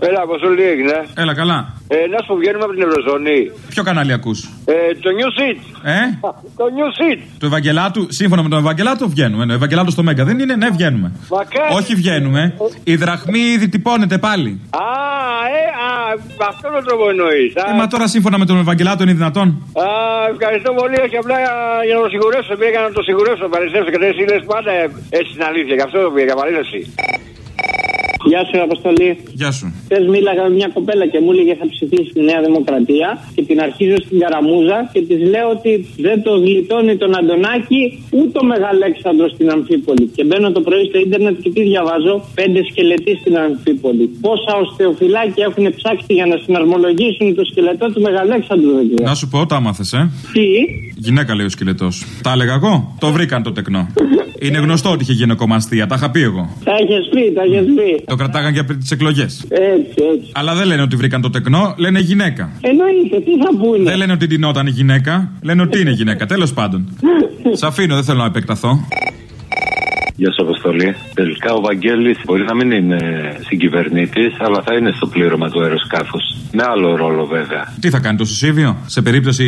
Έλα, αποστολή έγινε; Έλα, καλά. Ε, να σου βγαίνουμε από την Ευρωζώνη. Ποιο κανάλι ακούς; Ε, το New Seat. Ε; Το New Seat. Του Ευαγγελάτου, σύμφωνα με τον Ευαγγελάτο, βγαίνουμε. Ναι, ο Ευαγγελάτος στο Μέγκα δεν είναι, ναι, βγαίνουμε. Μακάρι. Όχι βγαίνουμε. Η δραχμή ήδη τυπώνεται πάλι. Α, ε, α, με αυτόν τον τρόπο εννοείς. Ε, μα τώρα σύμφωνα με τον Ευαγγελάτο είναι δυνατόν. Α, ευχαριστώ πολύ. Όχι απλά για να το σιγουρεύσω. Πήγα να το σιγουρεύσω. Παριστέψω και δεν λες πάντα ε, έτσι την αλήθεια. Γι' αυτό το πήγα για παρέλαση. Γεια σου, Αποστολή. Γεια σου. Χθες μίλαγα με μια κοπέλα και μου έλεγε θα ψηφίσεις τη Νέα Δημοκρατία και την αρχίζω στην Καραμούζα και της λέω ότι δεν το γλιτώνει τον Αντωνάκη ούτε ο Μεγαλέξανδρος στην Αμφίπολη. Και μπαίνω το πρωί στο ίντερνετ και τις διαβάζω, πέντε σκελετοί στην Αμφίπολη. Πόσα οστεοφυλάκια έχουν ψάξει για να συναρμολογήσουν το σκελετό του Μεγαλέξανδρου, δεν ξέρω. Να σου πω, τα άμαθες, ε. Τι, Γυναίκα λέει ο σκελετός. Τα έλεγα εγώ. Το βρήκαν το τεκνό. Είναι γνωστό ότι είχε γυναικομαστία. Τα είχα πει εγώ. τα έχει πει, τα έχει πει. Το κρατάγαν και πριν τις εκλογές. Έτσι, έτσι. Αλλά δεν λένε ότι βρήκαν το τεκνό, λένε γυναίκα. Εννοείται, τι θα πούνε; Δεν λένε ότι τεινόταν η γυναίκα, λένε ότι είναι γυναίκα. Τέλος πάντων. Σ' αφήνω, δεν θέλω να επεκταθώ. Γεια σα, Αποστολή. Τελικά ο Βαγγέλης μπορεί να μην είναι συγκυβερνήτης, αλλά θα είναι στο πλήρωμα του αεροσκάφου. Με άλλο ρόλο, βέβαια. Τι θα κάνει το Σουσίβιο, σε περίπτωση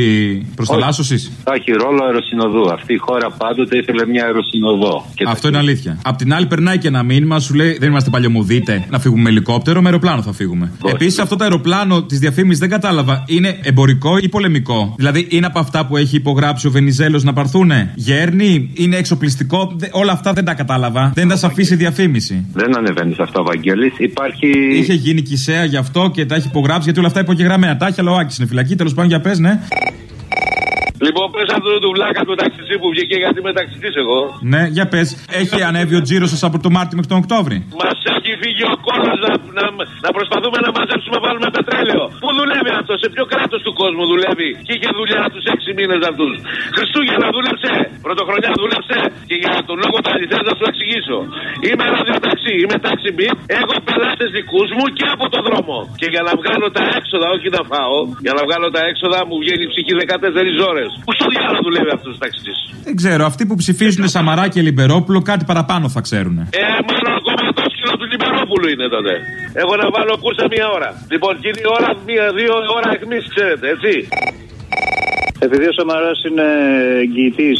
προσταλάσωσης; Θα έχει ρόλο αεροσυνοδού. Αυτή η χώρα πάντοτε ήθελε μια αεροσυνοδό. Και Αυτό είναι αλήθεια. Απ' την άλλη, περνάει και ένα μήνυμα, σου λέει: Δεν είμαστε παλιωμουδίτε να φύγουμε με ελικόπτερο, με αεροπλάνο θα φύγουμε. Όχι. Επίσης, αυτό το αεροπλάνο της διαφήμισης δεν κατάλαβα. Είναι εμπορικό ή πολεμικό; Δηλαδή, είναι από αυτά που έχει υπογράψει ο Βενιζέλος να παρθούνε; Γέρνη, είναι εξοπλιστικό; Δε- όλα αυτά δεν τα κατάλαβα. Δεν τα σα αφήσει διαφήμιση. Δεν ανεβαίνει σε αυτό ο Βαγγέλης. Υπάρχει. Είχε γίνει κησαία γι' αυτό και τα έχει υπογράψει γιατί όλα αυτά υπογεγραμμένα. Τα έχει, αλλά ο Άκης είναι φυλακή. Τέλος πάντων, για πες, ναι. Λοιπόν, πες αυτό του βλάκα του ταξιτζή που βγήκε γιατί είμαι ταξιτζής εγώ. Ναι, για πες. Έχει ανέβει ο τζίρος σας από το Μάρτιο μέχρι τον Οκτώβρη. Μα έχει φύγει ο κόλλο να, να, να προσπαθούμε να μαζέψουμε να βάλουμε πετρέλαιο. Πού δουλεύει αυτός, σε ποιο κράτος του κόσμου δουλεύει; Και είχε δουλειά τους έξι μήνες αυτούς. Χριστούγεννα δούλεψε, πρωτοχρονιά δούλεψε και για τον λόγο που αληθέ να σου εξηγήσω. Είμαι ραδιοταξί, είμαι τάξη μπι, έχω πελάτες δικούς μου και από το δρόμο. Και για να βγάλω τα έξοδα, όχι να φάω, για να βγάλω τα έξοδα μου βγαίνει η ψυχή 14 ώρες. Πού στο διάλογο δουλεύει αυτός ο ταξιτζή. Δεν ξέρω, αυτοί που ψηφίζουν Σαμαρά και Λιμπερόπουλο κάτι παραπάνω θα ξέρουν. Ε, μάλλον ακόμα το σκύλο του Λιμπερόπουλου είναι τότε. Έχω να βάλω κούρσα μία ώρα. Λοιπόν, κοινή ώρα, μία-δύο ώρα αιχμής, ξέρετε, έτσι. Επειδή ο Σαμαράς είναι εγγυητής,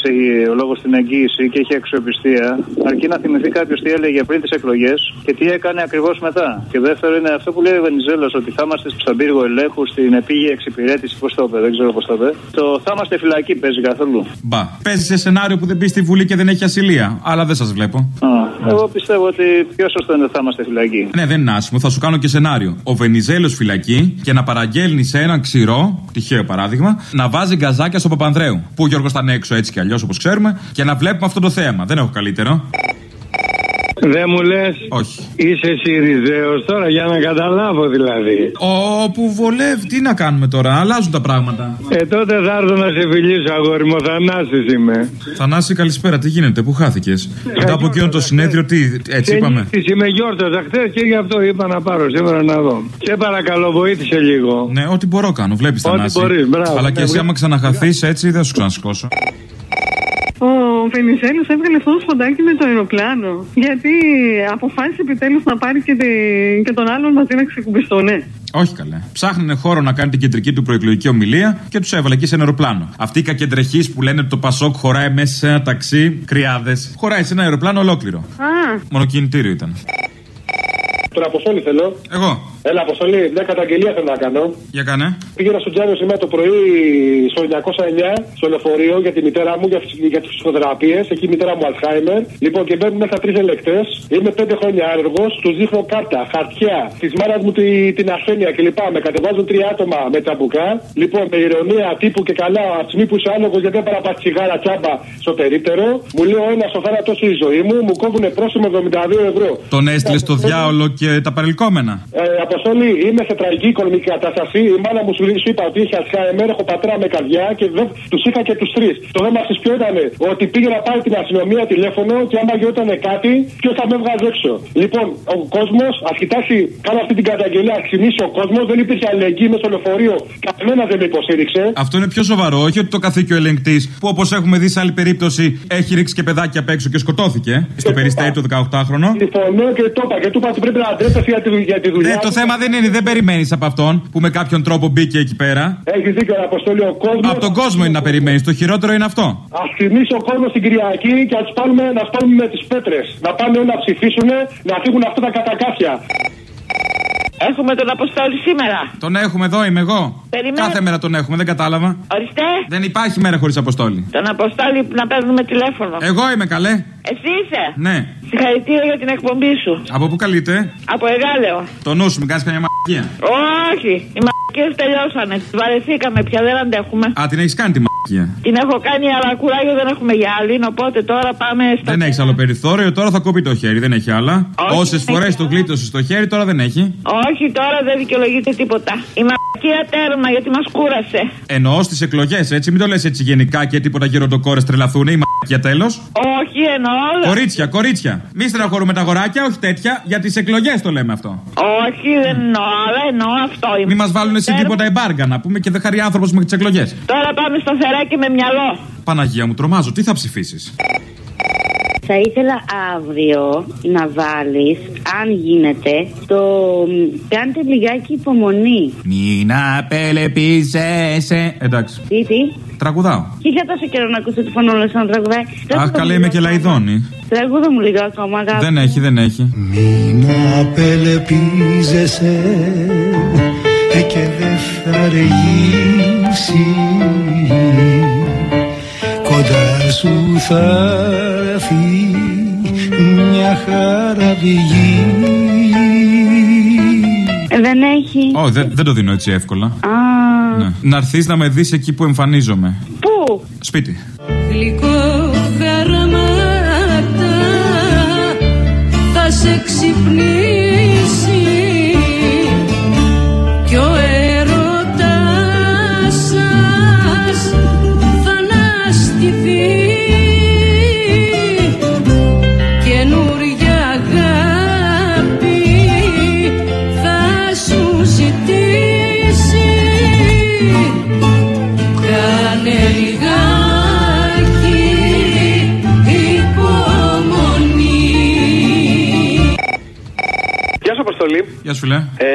ο λόγος στην εγγύηση και έχει αξιοπιστία, αρκεί να θυμηθεί κάποιος τι έλεγε πριν τις εκλογές και τι έκανε ακριβώς μετά. Και δεύτερο είναι αυτό που λέει ο Βενιζέλος, ότι θα είμαστε στον πύργο ελέγχου, στην επίγεια εξυπηρέτηση. Πώς το είπε, δεν ξέρω πώς το είπε. Το θα είμαστε φυλακή παίζει καθόλου. Μπα. Παίζει σε σενάριο που δεν μπει στη Βουλή και δεν έχει ασυλία. Αλλά δεν σας βλέπω. Α, εγώ πιστεύω ότι πιο σωστό είναι θα είμαστε φυλακή. Ναι, δεν είναι άσχημο. Θα σου κάνω και σενάριο. Ο Βενιζέλος φυλακή και να παραγγέλνει σε έναν ξηρό, τυχαίο παράδειγμα, να βάζει γκαζάκια στο Παπανδρέου. Που ο Γιώργο ήταν έξω έτσι κι αλλιώς όπως ξέρουμε και να βλέπουμε αυτό το θέαμα. Δεν έχω καλύτερο. Δεν μου λες. Όχι. Είσαι Σιριζέος τώρα για να καταλάβω δηλαδή. Όπου βολεύει, τι να κάνουμε τώρα, αλλάζουν τα πράγματα. Ε, τότε θα έρθω να σε φιλήσω, αγόρι μου. Θανάσης είμαι. Θανάση, καλησπέρα, τι γίνεται, πού χάθηκες; Μετά από εκείνο το συνέδριο, τι, έτσι είπαμε; Ξενύχτης, είμαι γιόρταζα χθε και γι' αυτό είπα να πάρω σήμερα να δω. Σε παρακαλώ, βοήθησε λίγο. Ναι, ό,τι μπορώ κάνω, βλέπεις Ό,τι Θανάση. μπορείς, μπράβο. Αλλά και Ναι, εσύ, βγα- άμα ξαναχαθείς έτσι, δεν θα σου ξανασηκώσω. Ο Βενιζέλος έβγαλε αυτό το σποντάκι με το αεροπλάνο. Γιατί αποφάσισε επιτέλους να πάρει και, τη- και τον άλλον μαζί να ξεκουμπιστούν. Όχι καλέ. Ψάχνανε χώρο να κάνει την κεντρική του προεκλογική ομιλία και τους έβαλε εκεί σε ένα αεροπλάνο. Αυτοί οι κακεντρεχείς που λένε ότι το Πασόκ χωράει μέσα σε ένα ταξί, κρυάδες. Χωράει σε ένα αεροπλάνο ολόκληρο. Α, Μονοκινητήριο ήταν. Τον Αποστόλη θέλω. Εγώ. Έλα, Αποστόλη, μια καταγγελία θέλω να κάνω. Για κάνε. Πήγαινα στο Τζάνιο σήμερα το πρωί στο 909 στο λεωφορείο για τη μητέρα μου για, τις- για τις ψυχοθεραπείε. Εκεί η μητέρα μου Αλzheimer. Λοιπόν, και μπαίνουν μέσα τρεις ελεκτές. Είμαι πέντε χρόνια άργο. Τους δείχνω κάρτα, χαρτιά, της μάνας μου τη, την ασθένεια κλπ. Με κατεβάζουν τρία άτομα με τσαμπουκά. Λοιπόν, με ηρωνία τύπου και καλά, από τη στιγμή που είσαι άνεργος γιατί δεν παραπά τσιγάρα τσάμπα στο περίπτερο. Μου λέει ο ένα στο θάνατο η ζωή μου, μου κόβουν πρόσημο 72 ευρώ. Τον έστειλες στο διάολο και τα παρελκόμενα. Ε, Αποστολή, είμαι σε τραγική οικονομική κατάσταση. Η μάνα μου σου, λέει- σου είπα ότι είχε Alzheimer, έχω πατρά με καρδιά και τους είχα και τους τρεις. Το θέμα τη ποιο ήταν ότι πήγε να πάρει την αστυνομία τηλέφωνο και άμα γινόταν κάτι, ποιος θα με έβγαζε έξω; Λοιπόν, ο κόσμος, ας κοιτάξει, κάνω αυτή την καταγγελία, ας ξυνήσει ο κόσμος, δεν υπήρχε αλληλεγγύη με στο λεωφορείο. Κανένα δεν με υποστήριξε. Αυτό είναι πιο σοβαρό, όχι ότι το καθήκιο ελεγκτής που όπως έχουμε δει σε άλλη περίπτωση έχει ρίξει και παιδάκια απ' έξω και σκοτώθηκε. Στο περιστέρι του 18χρονο. Συμφωνώ και το είπα και του είπα ότι πρέπει να ντρέπεσαι για τη, για τη δουλειά. Ναι, το σου. Θέμα δεν είναι, δεν περιμένεις από αυτόν που με κάποιον τρόπο μπήκε εκεί πέρα. Έχεις δίκιο, ρε Αποστολή, ο κόσμο. Από τον κόσμο είναι να περιμένεις. Το χειρότερο είναι αυτό. Α θυμίσει ο κόσμος την Κυριακή και ας πάρουμε να σπάλουμε με τις πέτρες. Να πάνε όλοι να ψηφίσουν, να φύγουν αυτά τα κατακάθια. Έχουμε τον Αποστόλη σήμερα. Τον έχουμε εδώ, είμαι εγώ. Περιμένω. Κάθε μέρα τον έχουμε, δεν κατάλαβα. Ορίστε. Δεν υπάρχει μέρα χωρίς αποστόλη. Τον Αποστόλη που να παίρνουμε τηλέφωνο. Εγώ είμαι καλέ. Εσύ είσαι. Ναι. Συγχαρητήρια για την εκπομπή σου. Από πού καλείτε, Από Εγάλεο. Το νου σου, μην κάνεις καμιά μαγεία. Όχι. Οι μαρκές τελειώσανε. Τις βαρεθήκαμε πια, δεν αντέχουμε. Α, την έχεις κάνει τη μαγεία. Την έχω κάνει, αλλά κουράγιο δεν έχουμε για άλλη. Οπότε τώρα πάμε στα. Δεν έχεις άλλο περιθώριο, τώρα θα κοπεί το χέρι, δεν έχει άλλα. Όχι, Όσες δεν φορές έχει το άλλα. γλίτωσε στο χέρι, τώρα δεν έχει. Όχι, τώρα δεν δικαιολογείται τίποτα. Η μαρκία τέρμα γιατί μας κούρασε. Εννοώ στις εκλογές, έτσι, μην το λες έτσι γενικά και τίποτα γεροντοκόρε τρελαθούν. Η μαγεία τέλος. Όχι, εννοώ. Κορίτσια, κορίτσια. Μη στεναχωρούμε τα αγοράκια, όχι τέτοια, για τις εκλογές το λέμε αυτό. Όχι, δεν εννοώ, αλλά εννοώ αυτό. Η Μη μας βάλουν σε τέρμα. τίποτα εμπάργα να πούμε και δεν χαρεί άνθρωπος με τις εκλογές. Τώρα πάμε στο θεράκι με μυαλό. Παναγία μου, τρομάζω, τι θα ψηφίσεις; Θα ήθελα αύριο να βάλεις, αν γίνεται, το κάντε λιγάκι υπομονή. Μην απελεπίζεσαι. Εντάξει, Τι, τι; τραγουδάω. Και είχα τόσο καιρό να ακούσω τη φωνόλα σαν τραγουδάει. Αχ, Τραγούδα καλέ μου είμαι λίγο και ακόμα. λαϊδόνι. Τραγούδα μου λίγο ακόμα, αγάπη. Δεν έχει, δεν έχει. Μην απελπίζεσαι ε, και δεν θα αργήσει Κοντά σου θα έρθει μια χαραβηγή Ε, Δεν έχει. Ω, δεν, δεν το δίνω έτσι εύκολα. Α, Ναι. Να έρθεις να με δεις εκεί που εμφανίζομαι. πού; Σπίτι. Γλυκό χαραμάτα θα σε ξυπνήσει Γεια σου, φιλέ. Ε,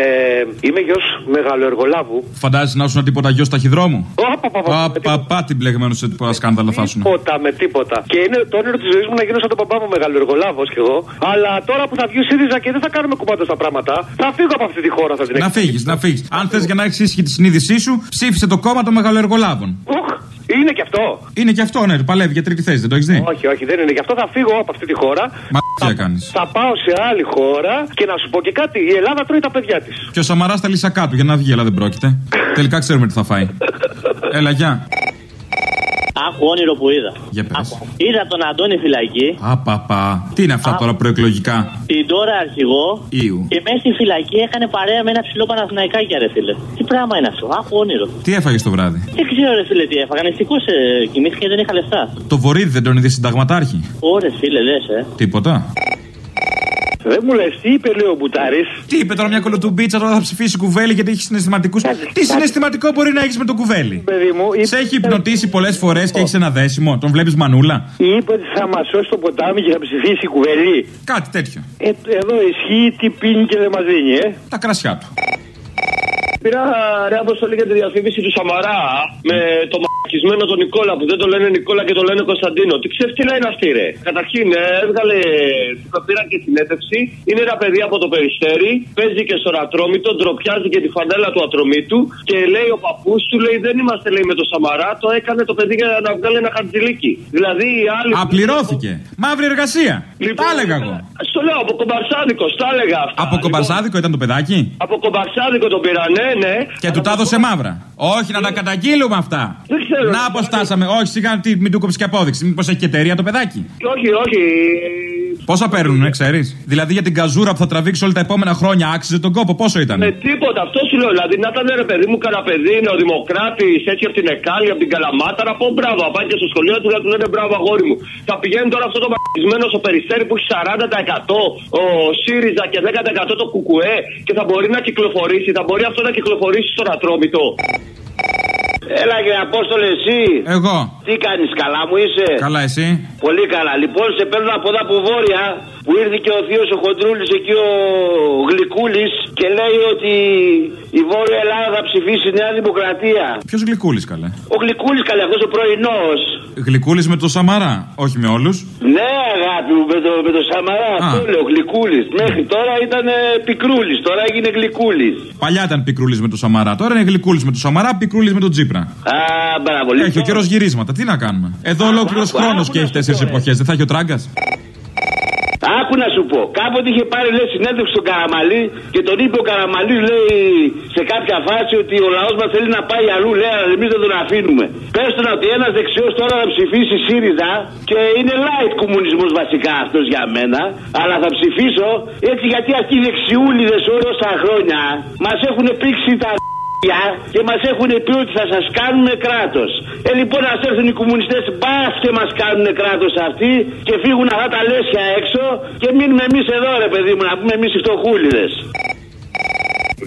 είμαι γιος μεγαλοεργολάβου. Φαντάζεσαι να ήσουν τίποτα γιος ταχυδρόμου. Ωπα, πα, πα, με Πα, πα, την μπλεγμένο σε τίποτα σκάνδαλα θα ήσουν. Τίποτα με τίποτα. Και είναι το όνειρο της ζωής μου να γίνω σαν τον παπά μου μεγαλοεργολάβος κι εγώ. Αλλά τώρα που θα βγει ο ΣΥΡΙΖΑ και δεν θα κάνουμε κουμπάτα στα πράγματα, θα φύγω από αυτή τη χώρα, θα την Να φύγεις, να φύγεις. Αν θες για να έχεις ίσχυ τη συνείδησή σου, ψήφισε το κόμμα των μεγαλοεργολάβων. Ουχ, είναι και αυτό. Είναι και αυτό, ναι, παλεύει για τρίτη θέση, δεν το έχεις δει; Όχι, όχι, δεν είναι. Γι' αυτό θα φύγω από αυτή τη χώρα. Μα τι έκανε. Θα πάω σε άλλη χώρα και να σου πω και κάτι. Η Ελλάδα τρώει τα παιδιά της. Και ο Σαμαράς τα λύσα κάτω για να βγει, αλλά δεν πρόκειται. Τελικά ξέρουμε τι θα φάει. Έλα, γεια. Άκου όνειρο που είδα. Για πες. Άκου. Είδα τον Αντώνη φυλακή, Απαπα. Τι είναι αυτά τώρα προεκλογικά; την τώρα αρχηγό Ήου. και μέσα στη φυλακή έκανε παρέα με ένα ψηλό Παναθηναϊκάκια, ρε φίλε. Τι πράγμα είναι αυτό, άκου όνειρο. Τι έφαγες το βράδυ; Δεν ξέρω, ρε φίλε, τι έφαγα. Νηστικό ε, κοιμήθηκα και δεν είχα λεφτά. Το βορίδι δεν τον είδε συνταγματάρχη; Ωρε, φίλε, λες, ε. Τίποτα. Δεν μου λες, τι είπε, λέει ο Μπουτάρης; Τι είπε τώρα μια κολοτουμπίτσα, τώρα θα ψηφίσει κουβέλι γιατί έχει συναισθηματικούς. Τι συναισθηματικό μπορεί να έχεις με τον κουβέλι; Παιδί μου, Σε έχει υπνοτήσει πολλές φορές και έχεις ένα δέσιμο. Τον βλέπεις μανούλα; είπε ότι θα μας σώσει το ποτάμι και θα ψηφίσει κουβελή. Κάτι τέτοιο. Ε, εδώ ισχύει τι πίνει και δεν μας δίνει, ε. Τα κρασιά του. Πήρα ρε αποστολή για τη διαφήμιση του Σαμαρά με το μαρκισμένο τον Νικόλα που δεν το λένε Νικόλα και το λένε Κωνσταντίνο. Τι ξέρεις τι είναι αυτή, ρε. Καταρχήν ε, έβγαλε. Το πήρα και συνέντευξη. Είναι ένα παιδί από το περιστέρι. Παίζει και στον ατρόμητο. Ντροπιάζει και τη φανέλα του ατρομήτου. Και λέει ο παππούς του, λέει δεν είμαστε λέει με το Σαμαρά. Το έκανε το παιδί για να βγάλει ένα χαρτζηλίκι. Δηλαδή οι άλλοι. Απληρώθηκε. Μαύρη εργασία. Τα έλεγα εγώ. Στο λέω από κομπαρσάδικος, τα έλεγα αυτά. Από κομπαρσάδικο ήταν το παιδάκι; Από κομπαρσάδικο τον πήρα, ναι, ναι. Και του τα έδωσε μαύρα. Όχι, να τα καταγγείλουμε αυτά. Δεν ξέρω. Να αποστάσαμε. Όχι, σιγά τι, μην του κόψεις και απόδειξη. Μήπως έχει και εταιρεία το παιδάκι; Όχι, όχι. Πόσα παίρνουν, ξέρεις; Δηλαδή για την καζούρα που θα τραβήξει όλα τα επόμενα χρόνια άξιζε τον κόπο, πόσο ήταν; Με τίποτα, αυτό σου λέω. Δηλαδή να ήταν ρε παιδί μου κανένα παιδί, νεοδημοκράτης, έτσι από την Εκάλη, από την Καλαμάτα, να πω μπράβο. Να πάει και στο σχολείο του να του λένε μπράβο, αγόρι μου. Θα πηγαίνει τώρα αυτό το μαγισμένο στο περιστέρι που έχει 40% ο ΣΥΡΙΖΑ και 10% το ΚΚΕ και θα μπορεί να κυκλοφορήσει, θα μπορεί αυτό να κυκλοφορήσει στον Ατρόμητο. Έλα και Απόστολε, εσύ. Εγώ. Τι κάνεις, καλά μου είσαι; Καλά, εσύ. Πολύ καλά. Λοιπόν, σε παίρνω από εδώ από βόρεια που ήρθε και ο θείος ο Χοντρούλης εκεί ο Γλυκούλης και λέει ότι η Βόρεια Ελλάδα θα ψηφίσει Νέα Δημοκρατία. Ποιος γλυκούλης καλέ; Ο Γλυκούλης καλέ, αυτός ο πρωινός. Γλυκούλης με το Σαμαρά, όχι με όλους. Ναι, αγάπη μου, με το, με το Σαμαρά, αυτό λέω, Γλυκούλης. Μέχρι τώρα ήταν πικρούλης, τώρα έγινε Γλυκούλης. Παλιά ήταν πικρούλης με το Σαμαρά, τώρα είναι γλυκούλης με το Σαμαρά, πικρούλης με τον Τζίπρα. Α, μπράβο, Έχει ο λοιπόν. καιρός γυρίσματα, τι να κάνουμε. Εδώ ολόκληρος άκου, χρόνος άκου και να έχει σου τέσσερις πω, ρε. εποχές, δεν θα έχει ο τράγκας; Άκου να σου πω, κάποτε είχε πάρει λέει, συνέντευξη στον Καραμαλή και τον είπε ο Καραμαλής, λέει σε κάποια φάση ότι ο λαός μας θέλει να πάει αλλού, λέει, αλλά εμείς δεν τον αφήνουμε. Πες τον ότι ένας δεξιός τώρα θα ψηφίσει ΣΥΡΙΖΑ και είναι light κομμουνισμός βασικά αυτός για μένα, αλλά θα ψηφίσω έτσι γιατί αυτοί οι δεξιούλιδες όλα όσα χρόνια μας έχουν πήξει τα και μας έχουν πει ότι θα σας κάνουν κράτος. Ε, λοιπόν, ας έρθουν οι κομμουνιστές, μπας και μας κάνουν κράτος αυτοί και φύγουν αυτά τα λέσια έξω και μείνουμε εμείς εδώ, ρε παιδί μου, να πούμε εμείς οι φτωχούλιδες.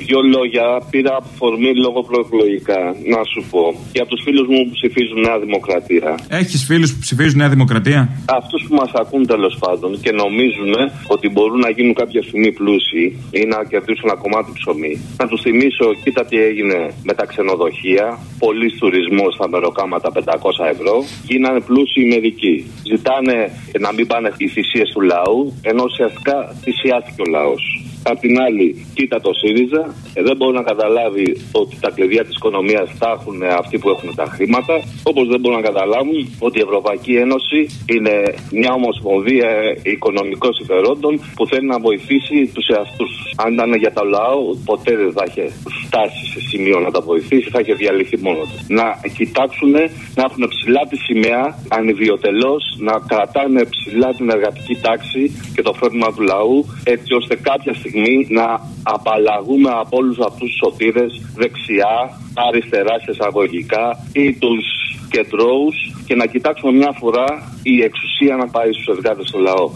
Δύο λόγια πήρα αφορμή λόγω προεκλογικά. Να σου πω. Για τους φίλους μου που ψηφίζουν Νέα Δημοκρατία. Έχεις φίλους που ψηφίζουν Νέα Δημοκρατία; Αυτούς που μας ακούν τέλος πάντων και νομίζουν ότι μπορούν να γίνουν κάποια στιγμή πλούσιοι ή να κερδίσουν ένα κομμάτι ψωμί. Να τους θυμίσω, κοίτα τι έγινε με τα ξενοδοχεία. Πολλή τουρισμός στα μεροκάματα 500 ευρώ. Γίνανε πλούσιοι μερικοί. Ζητάνε να μην πάνε οι θυσίες του λαού, ενώ ουσιαστικά θυσιάστηκε ο λαός. Απ' την άλλη, κοίτα το ΣΥΡΙΖΑ, ε, δεν μπορεί να καταλάβει ότι τα κλειδιά της οικονομίας τα έχουν αυτοί που έχουν τα χρήματα, όπως δεν μπορούν να καταλάβουν ότι η Ευρωπαϊκή Ένωση είναι μια ομοσπονδία οικονομικών συμφερόντων που θέλει να βοηθήσει τους εαυτούς. Αν ήταν για το λαό, ποτέ δεν θα είχε φτάσει σε σημείο να τα βοηθήσει, θα είχε διαλυθεί μόνο του. Να κοιτάξουν να έχουν ψηλά τη σημαία, ανιδιοτελώ, να κρατάνε ψηλά την εργατική τάξη και το φρόνημα του λαού, έτσι ώστε κάποια στιγμή να απαλλαγούμε από όλους αυτούς τους σωτήρες δεξιά, αριστερά σε εισαγωγικά ή τους κεντρώους και να κοιτάξουμε μια φορά η εξουσία να πάει στους εργάτες στο λαό.